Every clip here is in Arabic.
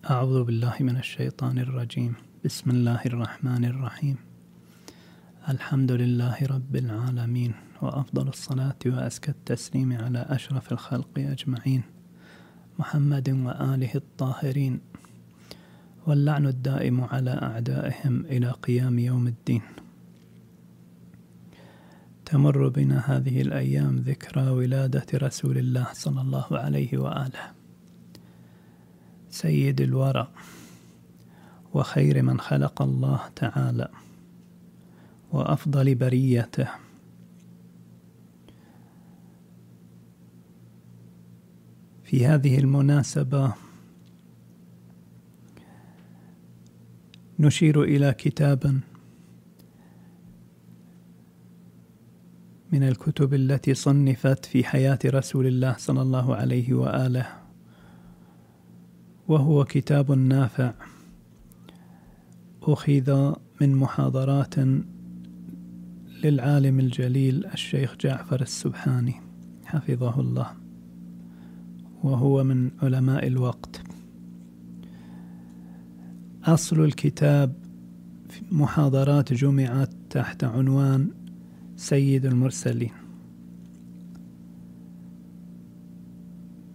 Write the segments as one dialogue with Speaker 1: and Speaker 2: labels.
Speaker 1: أعوذ بالله من الشيطان الرجيم. بسم الله الرحمن الرحيم. الحمد لله رب العالمين وأفضل الصلاة وأزكى التسليم على أشرف الخلق أجمعين. محمد وآله الطاهرين. واللعن الدائم على أعدائهم إلى قيام يوم الدين. تمر بنا هذه الأيام ذكرى ولادة رسول الله صلى الله عليه وآله. سيد الورى وخير من خلق الله تعالى وأفضل بريته. في هذه المناسبة نشير إلى كتاب من الكتب التي صنفت في حياة رسول الله صلى الله عليه وآله. وهو كتاب نافع. أخذ من محاضرات للعالم الجليل الشيخ جعفر السبحاني حفظه الله وهو من علماء الوقت. أصل الكتاب محاضرات جمعت تحت عنوان سيد المرسلين.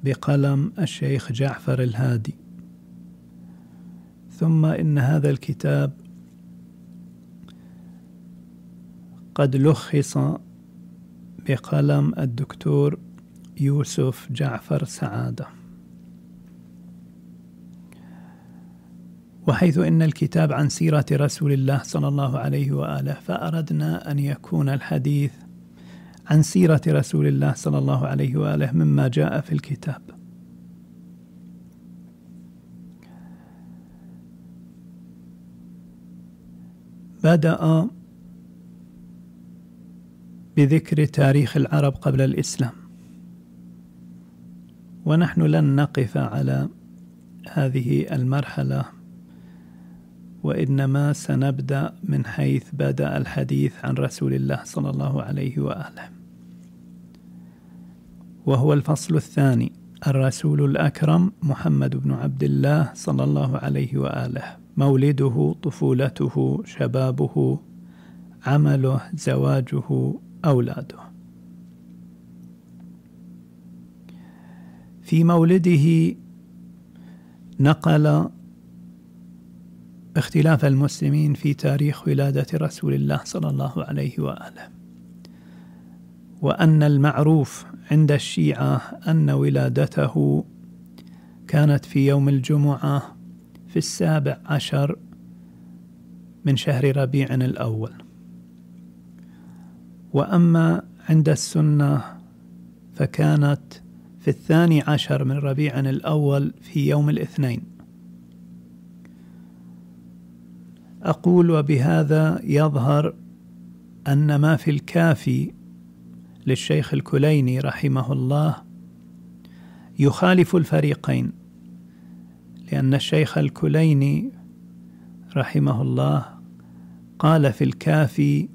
Speaker 1: بقلم الشيخ جعفر الهادي. ثم إن هذا الكتاب قد لخص بقلم الدكتور يوسف جعفر سعادة. وحيث إن الكتاب عن سيرة رسول الله صلى الله عليه وآله فأردنا أن يكون الحديث عن سيرة رسول الله صلى الله عليه وآله مما جاء في الكتاب. بدأ بذكر تاريخ العرب قبل الإسلام. ونحن لن نقف على هذه المرحلة وإنما سنبدأ من حيث بدأ الحديث عن رسول الله صلى الله عليه وآله. وهو الفصل الثاني الرسول الأكرم محمد بن عبد الله صلى الله عليه وآله. مولده طفولته شبابه عمله زواجه أولاده. في مولده نقل اختلاف المسلمين في تاريخ ولادة رسول الله صلى الله عليه وآله وأن المعروف عند الشيعة أن ولادته كانت في يوم الجمعة في السابع عشر من شهر ربيع الأول. وأما عند السنة فكانت في الثاني عشر من ربيع الأول في يوم الاثنين. أقول وبهذا يظهر أن ما في الكافي للشيخ الكليني رحمه الله يخالف الفريقين. لأن الشيخ الكليني رحمه الله قال في الكافي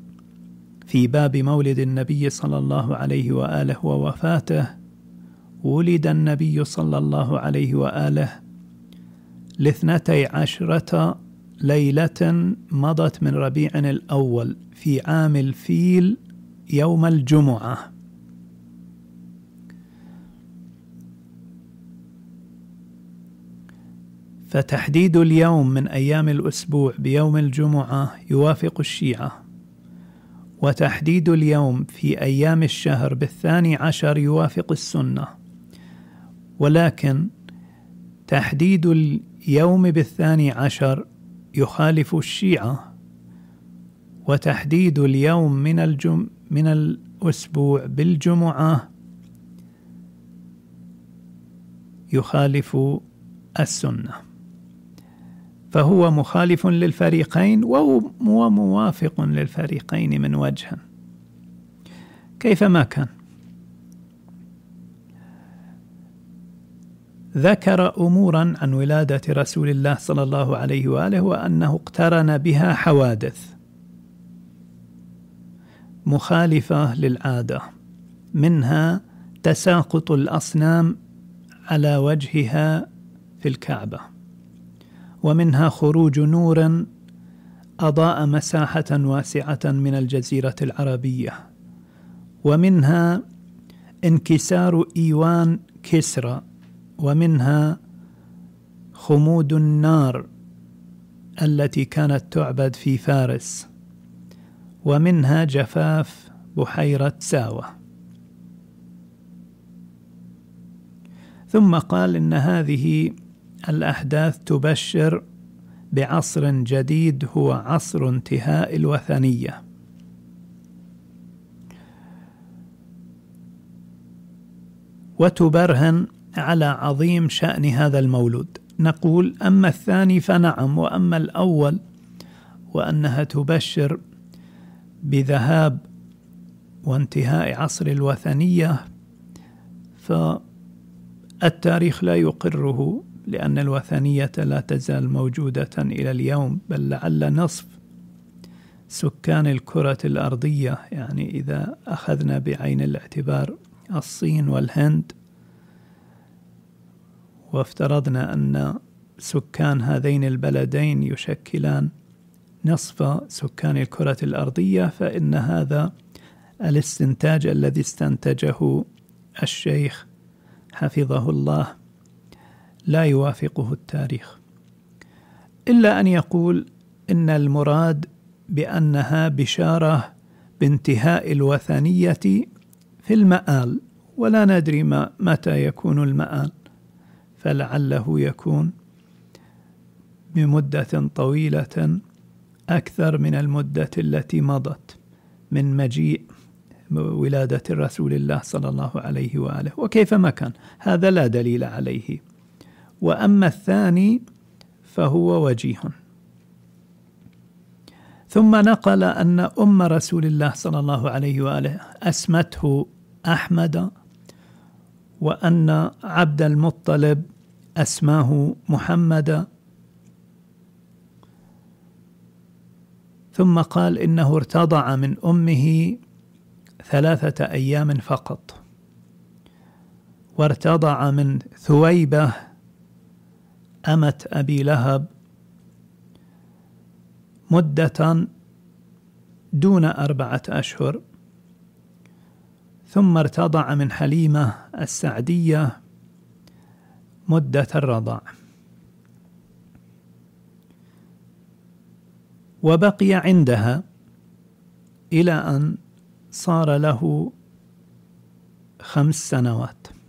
Speaker 1: في باب مولد النبي صلى الله عليه وآله ووفاته ولد النبي صلى الله عليه وآله لاثنتي عشرة ليلة مضت من ربيع الأول في عام الفيل يوم الجمعة. فتحديد اليوم من أيام الأسبوع بيوم الجمعة يوافق الشيعة. وتحديد اليوم في أيام الشهر بالثاني عشر يوافق السنة. ولكن تحديد اليوم بالثاني عشر يخالف الشيعة. وتحديد اليوم من الجم من الأسبوع بالجمعة يخالف السنة. فهو مخالف للفريقين وهو موافق للفريقين من وجه كيفما كان؟ ذكر أمورا عن ولادة رسول الله صلى الله عليه وآله وأنه اقترن بها حوادث. مخالفة للعادة. منها تساقط الأصنام على وجهها في الكعبة. ومنها خروج نور أضاء مساحة واسعة من الجزيرة العربية. ومنها انكسار إيوان كسرى. ومنها خمود النار التي كانت تعبد في فارس. ومنها جفاف بحيرة ساوة. ثم قال إن هذه الأحداث تبشر بعصر جديد هو عصر انتهاء الوثنية. وتبرهن على عظيم شأن هذا المولود. نقول أما الثاني فنعم وأما الأول وأنها تبشر بذهاب وانتهاء عصر الوثنية فالتاريخ لا يقره. لأن الوثنية لا تزال موجودة إلى اليوم بل لعل نصف سكان الكرة الأرضية يعني إذا أخذنا بعين الاعتبار الصين والهند وافترضنا أن سكان هذين البلدين يشكلان نصف سكان الكرة الأرضية فإن هذا الاستنتاج الذي استنتجه الشيخ حفظه الله لا يوافقه التاريخ. إلا أن يقول إن المراد بأنها بشارة بانتهاء الوثنية في المآل ولا ندري ما متى يكون المآل. فلعله يكون بمدة طويلة أكثر من المدة التي مضت من مجيء ولادة رسول الله صلى الله عليه وآله. وكيفما كان؟ هذا لا دليل عليه. وأما الثاني فهو وجيه. ثم نقل أن أم رسول الله صلى الله عليه وآله أسمته أحمد وأن عبد المطلب أسماه محمدا ثم قال إنه ارتضع من أمه ثلاثة أيام فقط وارتضع من ثويبة أمة أبي لهب مدة دون أربعة أشهر ثم ارتضع من حليمة السعدية مدة الرضاع. وبقي عندها إلى أن صار له خمس سنوات.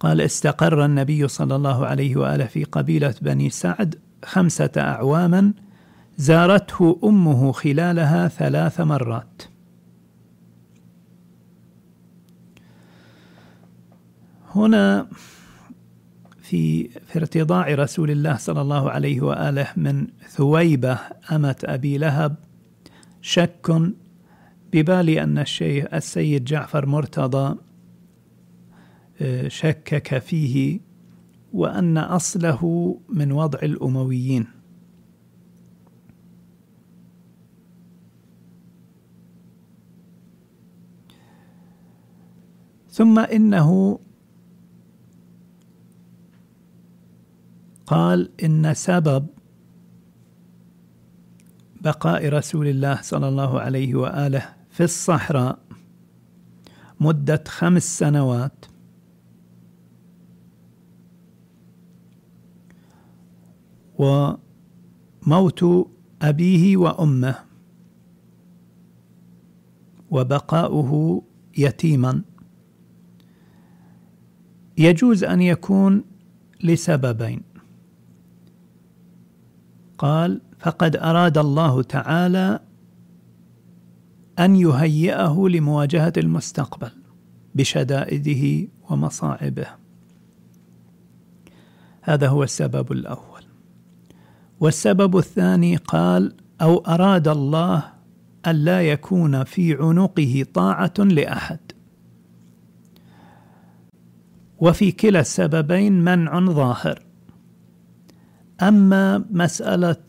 Speaker 1: قال استقر النبي صلى الله عليه وآله في قبيلة بني سعد خمسة أعواما زارته أمه خلالها ثلاث مرات. هنا في في ارتضاع رسول الله صلى الله عليه وآله من ثويبة أمة أبي لهب شك ببالي أن الشيخ السيد جعفر مرتضى شكك فيه وأن أصله من وضع الأمويين. ثم إنه قال إن سبب بقاء رسول الله صلى الله عليه وآله في الصحراء مدة خمس سنوات وموت أبيه وأمه وبقاؤه يتيما. يجوز أن يكون لسببين. قال فقد أراد الله تعالى أن يهيئه لمواجهة المستقبل بشدائده ومصاعبه. هذا هو السبب الأول. والسبب الثاني قال أو أراد الله الا يكون في عنقه طاعة لأحد. وفي كلا السببين منع ظاهر. أما مسألة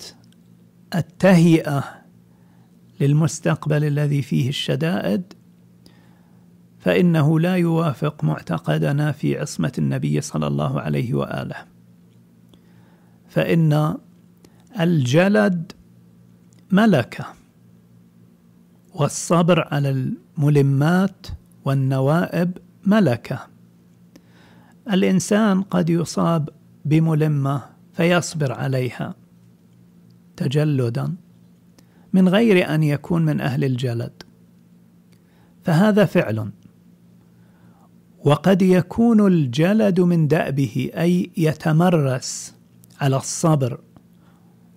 Speaker 1: التهيئة للمستقبل الذي فيه الشدائد فإنه لا يوافق معتقدنا في عصمة النبي صلى الله عليه وآله. فإن الجلد ملكة والصبر على الملمات والنوائب ملكة. الإنسان قد يصاب بملمة فيصبر عليها تجلدا من غير أن يكون من أهل الجلد. فهذا فعل وقد يكون الجلد من دأبه أي يتمرس على الصبر.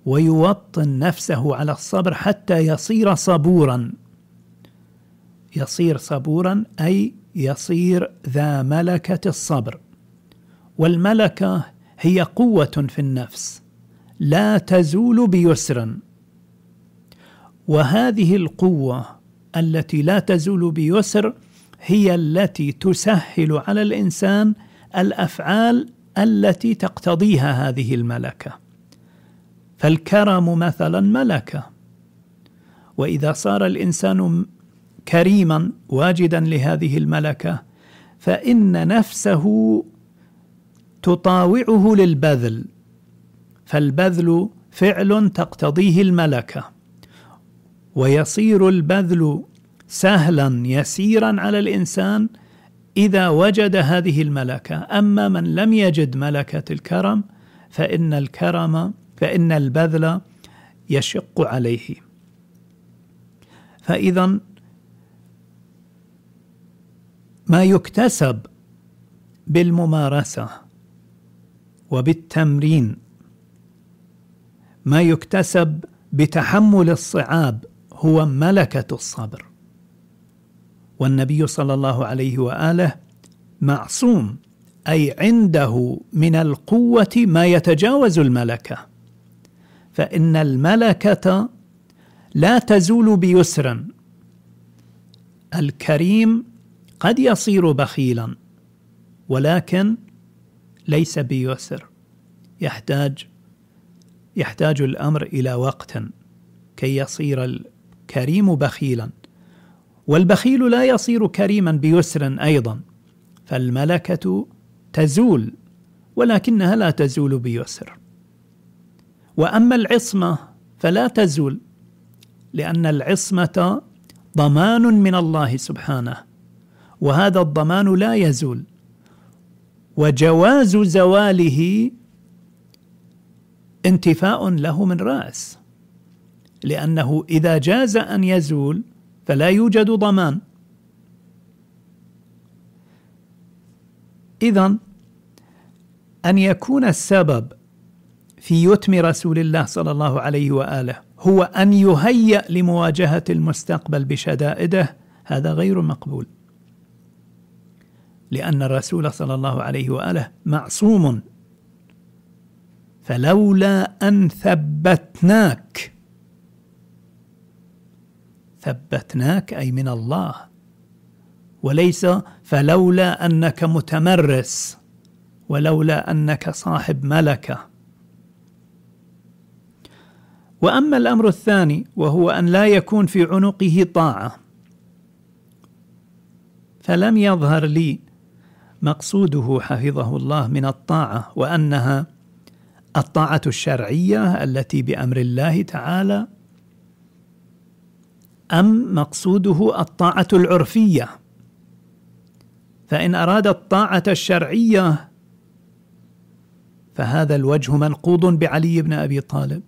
Speaker 1: ويوطن نفسه على الصبر حتى يصير صبورا. يصير صبورا أي يصير ذا ملكة الصبر. والملكة هي قوة في النفس لا تزول بيسر. وهذه القوة التي لا تزول بيسر هي التي تسهل على الإنسان الأفعال التي تقتضيها هذه الملكة. فالكرم مثلا ملكه. وإذا صار الإنسان كريما واجدا لهذه الملكة فإن نفسه تطاوعه للبذل فالبذل فعل تقتضيه الملكة. ويصير البذل سهلا يسيرا على الإنسان إذا وجد هذه الملكة. أما من لم يجد ملكة الكرم فإن الكرم فإن البذل يشق عليه. فاذا ما يكتسب بالممارسة وبالتمرين ما يكتسب بتحمل الصعاب هو ملكة الصبر. والنبي صلى الله عليه وآله معصوم أي عنده من القوة ما يتجاوز الملكة. فإن الملكة لا تزول بيسر الكريم قد يصير بخيلا ولكن ليس بيسر. يحتاج يحتاج الأمر إلى وقت كي يصير الكريم بخيلا. والبخيل لا يصير كريما بيسر أيضا. فالملكة تزول ولكنها لا تزول بيسر. وأما العصمة فلا تزول لأن العصمة ضمان من الله سبحانه وهذا الضمان لا يزول. وجواز زواله انتفاء له من رأس لأنه إذا جاز أن يزول فلا يوجد ضمان. اذا أن يكون السبب في يتم رسول الله صلى الله عليه وآله هو أن يهيأ لمواجهة المستقبل بشدائده هذا غير مقبول. لأن الرسول صلى الله عليه وآله معصوم. فلولا أن ثبتناك ثبتناك أي من الله. وليس فلولا أنك متمرس ولولا أنك صاحب ملكة. وأما الأمر الثاني وهو أن لا يكون في عنقه طاعة. فلم يظهر لي مقصوده حفظه الله من الطاعة وأنها الطاعة الشرعية التي بأمر الله تعالى أم مقصوده الطاعة العرفية. فإن أراد الطاعة الشرعية فهذا الوجه منقوض بعلي بن أبي طالب.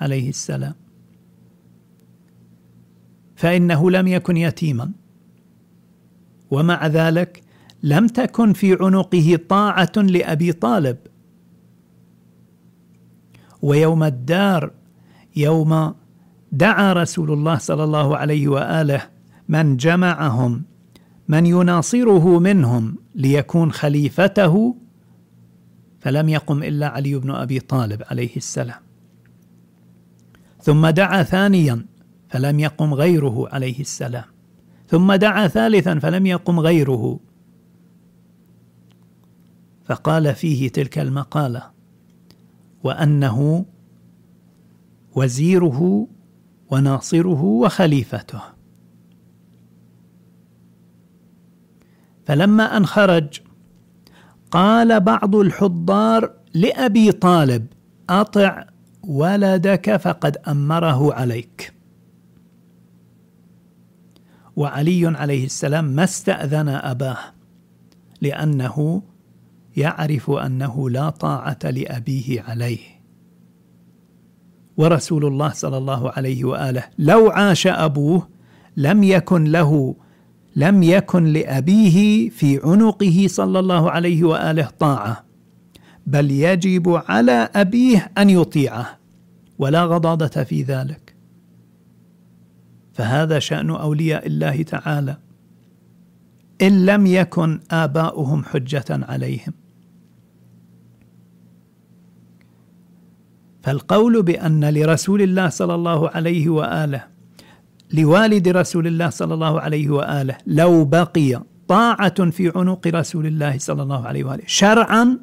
Speaker 1: عليه السلام. فإنه لم يكن يتيما. ومع ذلك لم تكن في عنقه طاعة لأبي طالب. ويوم الدار يوم دعا رسول الله صلى الله عليه وآله من جمعهم من يناصره منهم ليكون خليفته فلم يقم إلا علي بن أبي طالب عليه السلام. ثم دعا ثانيا فلم يقم غيره عليه السلام. ثم دعا ثالثا فلم يقم غيره. فقال فيه تلك المقالة وأنه وزيره وناصره وخليفته. فلما أن خرج قال بعض الحضار لأبي طالب أطع ولدك فقد أمره عليك. وعلي عليه السلام ما استأذن أباه لأنه يعرف أنه لا طاعة لأبيه عليه. ورسول الله صلى الله عليه وآله لو عاش أبوه لم يكن له لم يكن لأبيه في عنقه صلى الله عليه وآله طاعة. بل يجب على أبيه أن يطيعه ولا غضاضة في ذلك. فهذا شأن أولياء الله تعالى. إن لم يكن آباؤهم حجة عليهم. فالقول بأن لرسول الله صلى الله عليه وآله لوالد رسول الله صلى الله عليه وآله لو بقي طاعة في عنق رسول الله صلى الله عليه وآله شرعا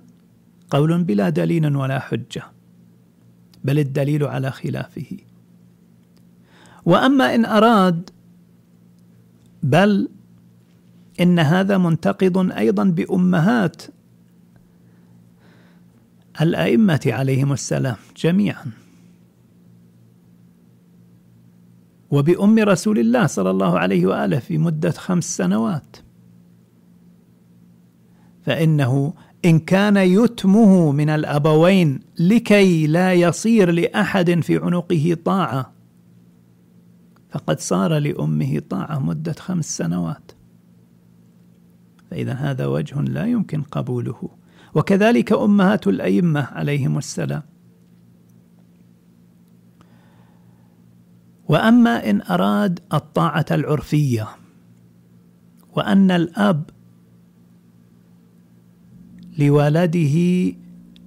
Speaker 1: قول بلا دليل ولا حجة بل الدليل على خلافه. وأما إن أراد بل إن هذا منتقض أيضا بأمهات الأئمة عليهم السلام جميعا. وبأم رسول الله صلى الله عليه وآله في مدة خمس سنوات. فإنه إن كان يتمه من الأبوين لكي لا يصير لأحد في عنقه طاعة فقد صار لأمه طاعة مدة خمس سنوات. فإذا هذا وجه لا يمكن قبوله. وكذلك أمهات الأئمة عليهم السلام. وأما إن أراد الطاعة العرفية وأن الأب لولده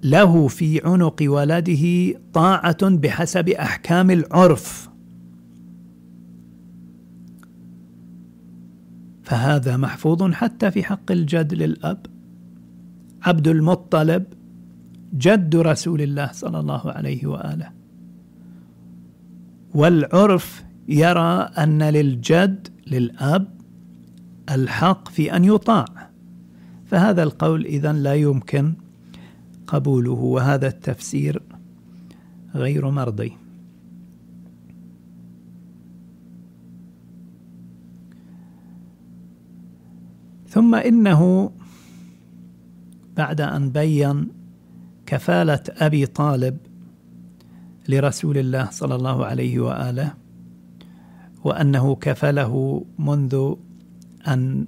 Speaker 1: له في عنق ولده طاعة بحسب أحكام العرف. فهذا محفوظ حتى في حق الجد للأب. عبد المطلب جد رسول الله صلى الله عليه وآله. والعرف يرى أن للجد للأب الحق في أن يطاع. فهذا القول اذا لا يمكن قبوله وهذا التفسير غير مرضي. ثم إنه بعد أن بين كفالة أبي طالب لرسول الله صلى الله عليه وآله وأنه كفله منذ أن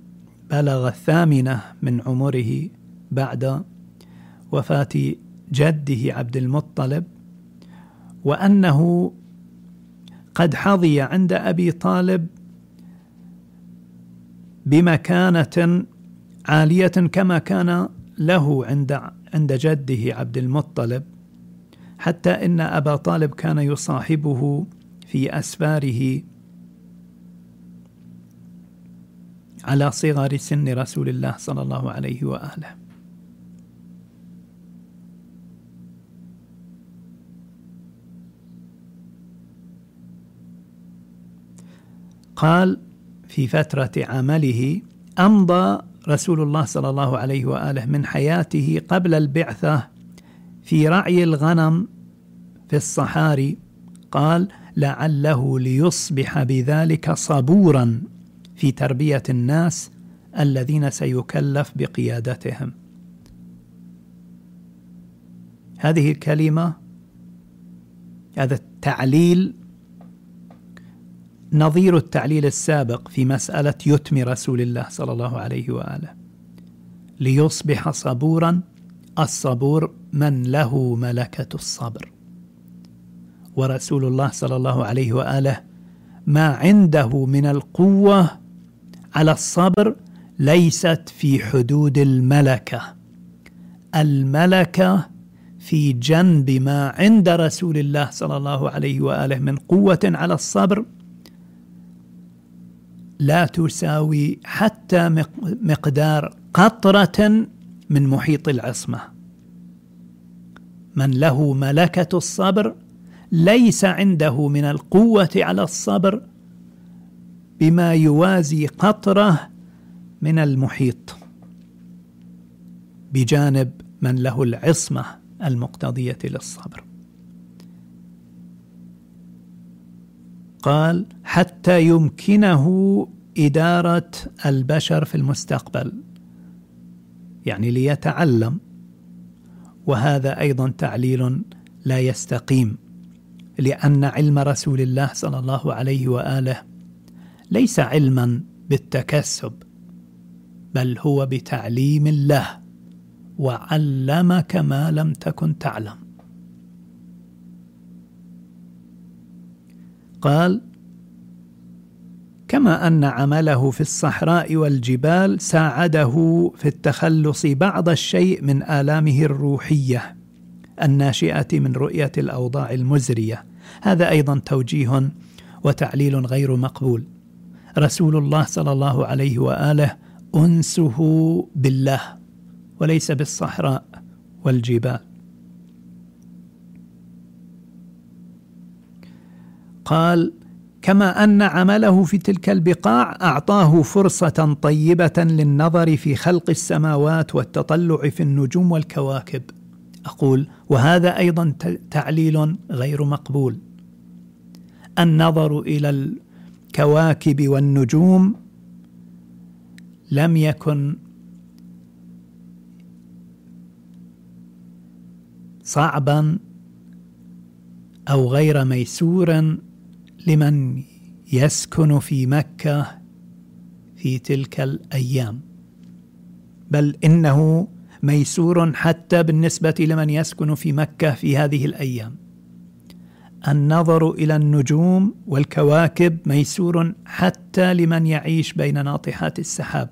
Speaker 1: بلغ الثامنة من عمره بعد وفاة جده عبد المطلب وأنه قد حظي عند أبي طالب بمكانة عالية كما كان له عند عند جده عبد المطلب حتى إن أبا طالب كان يصاحبه في أسفاره على صغر سن رسول الله صلى الله عليه وآله. قال في فترة عمله أمضى رسول الله صلى الله عليه وآله من حياته قبل البعثة في رعي الغنم في الصحاري. قال لعله ليصبح بذلك صبورا في تربية الناس الذين سيكلف بقيادتهم. هذه الكلمة هذا التعليل نظير التعليل السابق في مسألة يتم رسول الله صلى الله عليه وآله. ليصبح صبورا الصبور من له ملكة الصبر. ورسول الله صلى الله عليه وآله ما عنده من القوة على الصبر ليست في حدود الملكة. الملكة في جنب ما عند رسول الله صلى الله عليه وآله من قوة على الصبر لا تساوي حتى مقدار قطرة من محيط العصمة. من له ملكة الصبر ليس عنده من القوة على الصبر بما يوازي قطره من المحيط. بجانب من له العصمة المقتضية للصبر. قال حتى يمكنه إدارة البشر في المستقبل. يعني ليتعلم. وهذا أيضا تعليل لا يستقيم لأن علم رسول الله صلى الله عليه وآله ليس علما بالتكسب بل هو بتعليم الله وعلمك ما لم تكن تعلم. قال كما أن عمله في الصحراء والجبال ساعده في التخلص بعض الشيء من آلامه الروحية الناشئة من رؤية الأوضاع المزرية. هذا أيضا توجيه وتعليل غير مقبول. رسول الله صلى الله عليه واله انسه بالله وليس بالصحراء والجبال قال كما ان عمله في تلك البقاع اعطاه فرصه طيبه للنظر في خلق السماوات والتطلع في النجوم والكواكب أقول وهذا أيضا تعليل غير مقبول النظر إلى الكواكب والنجوم لم يكن صعبا أو غير ميسور لمن يسكن في مكة في تلك الأيام. بل إنه ميسور حتى بالنسبة لمن يسكن في مكة في هذه الأيام. النظر إلى النجوم والكواكب ميسور حتى لمن يعيش بين ناطحات السحاب.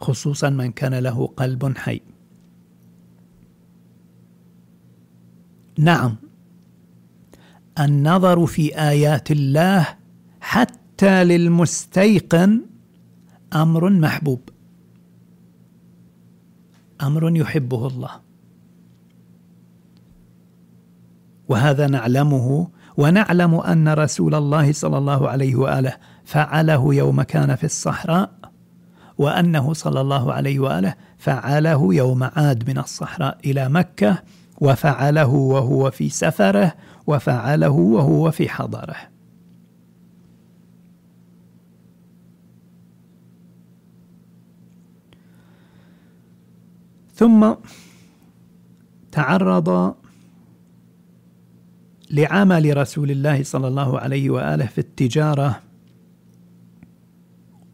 Speaker 1: خصوصا من كان له قلب حي. نعم النظر في آيات الله حتى للمستيقن أمر محبوب. أمر يحبه الله. وهذا نعلمه ونعلم أن رسول الله صلى الله عليه وآله فعله يوم كان في الصحراء وأنه صلى الله عليه وآله فعله يوم عاد من الصحراء إلى مكة وفعله وهو في سفره وفعله وهو في حضره. ثم تعرض لعمل رسول الله صلى الله عليه وآله في التجارة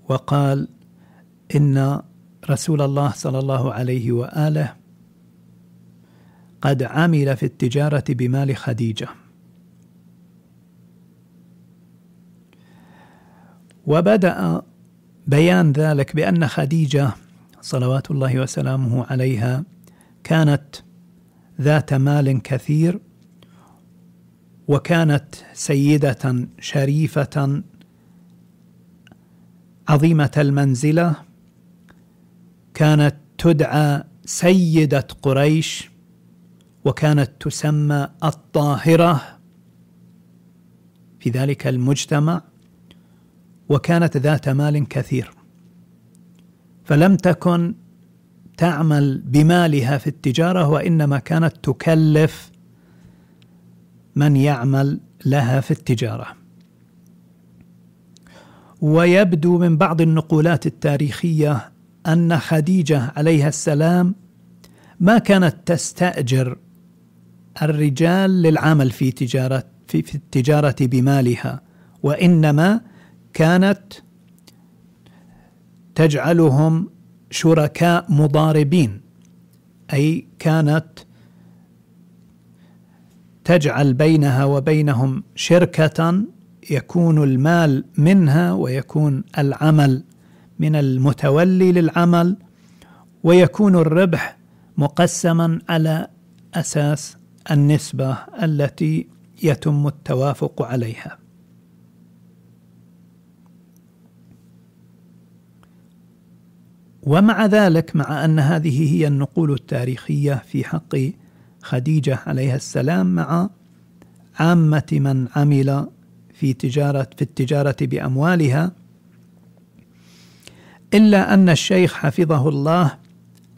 Speaker 1: وقال إن رسول الله صلى الله عليه وآله قد عمل في التجارة بمال خديجة. وبدأ بيان ذلك بأن خديجة صلوات الله وسلامه عليها كانت ذات مال كثير وكانت سيدة شريفة عظيمة المنزلة كانت تدعى سيدة قريش وكانت تسمى الطاهرة في ذلك المجتمع وكانت ذات مال كثير. فلم تكن تعمل بمالها في التجارة وإنما كانت تكلف من يعمل لها في التجارة. ويبدو من بعض النقولات التاريخية أن خديجة عليها السلام ما كانت تستأجر الرجال للعمل في تجارة في, في التجارة بمالها وإنما كانت تجعلهم شركاء مضاربين أي كانت تجعل بينها وبينهم شركة يكون المال منها ويكون العمل من المتولي للعمل ويكون الربح مقسما على أساس النسبة التي يتم التوافق عليها. ومع ذلك مع أن هذه هي النقول التاريخية في حق خديجة عليها السلام مع عامة من عمل في تجارة في التجارة بأموالها إلا أن الشيخ حفظه الله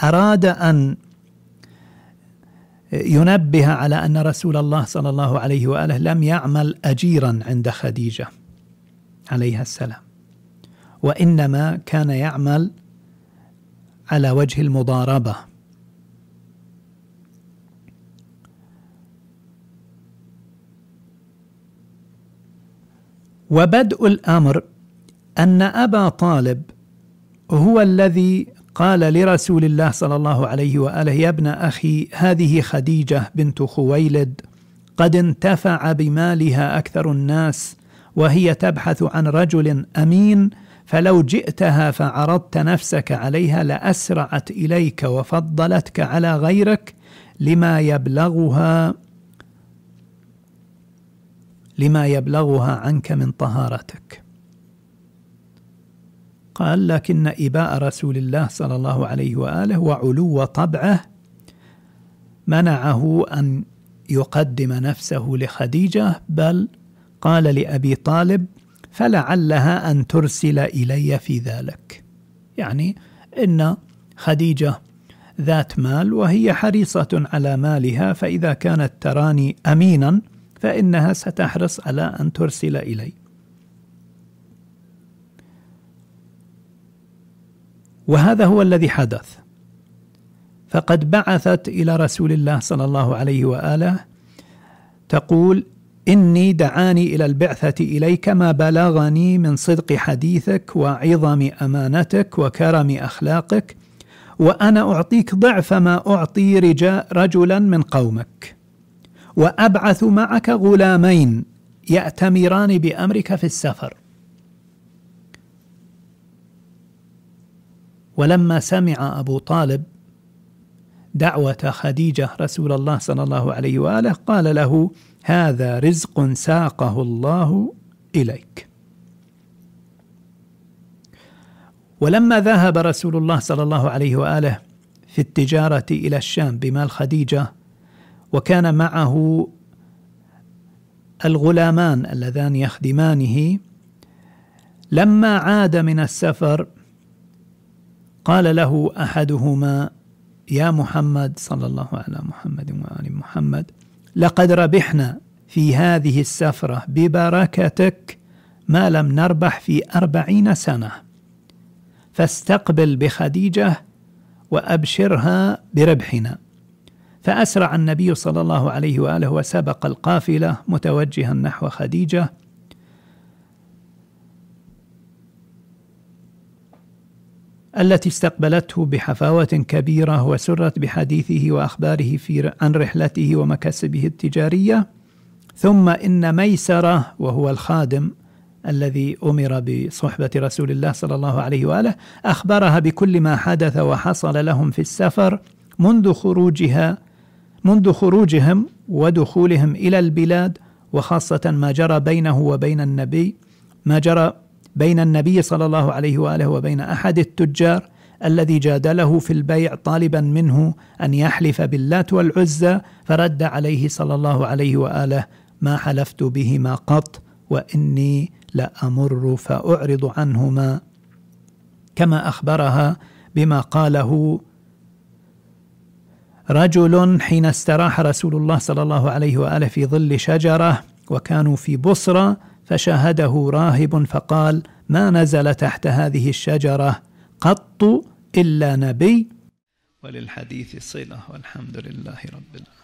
Speaker 1: أراد أن ينبه على أن رسول الله صلى الله عليه وآله لم يعمل اجيرا عند خديجة عليها السلام وإنما كان يعمل على وجه المضاربة. وبدء الأمر أن أبا طالب هو الذي قال لرسول الله صلى الله عليه وآله يا ابن أخي هذه خديجة بنت خويلد قد انتفع بمالها أكثر الناس وهي تبحث عن رجل أمين فلو جئتها فعرضت نفسك عليها لأسرعت إليك وفضلتك على غيرك لما يبلغها لما يبلغها عنك من طهارتك. قال لكن إباء رسول الله صلى الله عليه وآله وعلو طبعه منعه أن يقدم نفسه لخديجة بل قال لأبي طالب فلعلها أن ترسل إلي في ذلك. يعني إن خديجة ذات مال وهي حريصة على مالها فإذا كانت تراني أمينا فإنها ستحرص على أن ترسل إلي. وهذا هو الذي حدث. فقد بعثت إلى رسول الله صلى الله عليه وآله تقول إني دعاني إلى البعثة إليك ما بلغني من صدق حديثك وعظم أمانتك وكرم أخلاقك وأنا أعطيك ضعف ما أعطي رجال رجلا من قومك. وأبعث معك غلامين يأتمران بأمرك في السفر. ولما سمع أبو طالب دعوة خديجة رسول الله صلى الله عليه وآله قال له هذا رزق ساقه الله إليك. ولما ذهب رسول الله صلى الله عليه وآله في التجارة إلى الشام بمال خديجة وكان معه الغلامان اللذان يخدمانه لما عاد من السفر قال له أحدهما يا محمد صلى الله على محمد وآل محمد لقد ربحنا في هذه السفرة ببركتك ما لم نربح في أربعين سنة. فاستقبل بخديجة وأبشرها بربحنا. فأسرع النبي صلى الله عليه وآله وسبق القافلة متوجها نحو خديجة التي استقبلته بحفاوة كبيرة وسرت بحديثه وأخباره في عن رحلته ومكاسبه التجارية. ثم إن ميسرة وهو الخادم الذي أمر بصحبة رسول الله صلى الله عليه وآله أخبرها بكل ما حدث وحصل لهم في السفر منذ خروجها منذ خروجهم ودخولهم إلى البلاد وخاصة ما جرى بينه وبين النبي ما جرى بين النبي صلى الله عليه وآله وبين أحد التجار الذي جادله في البيع طالبا منه أن يحلف باللات والعزى فرد عليه صلى الله عليه وآله ما حلفت بهما قط وإني لأمر فأعرض عنهما. كما أخبرها بما قاله رجل حين استراح رسول الله صلى الله عليه وآله في ظل شجرة وكانوا في بصرة فشاهده راهب فقال ما نزل تحت هذه الشجرة قط إلا نبي؟ وللحديث صلة والحمد لله رب العالمين.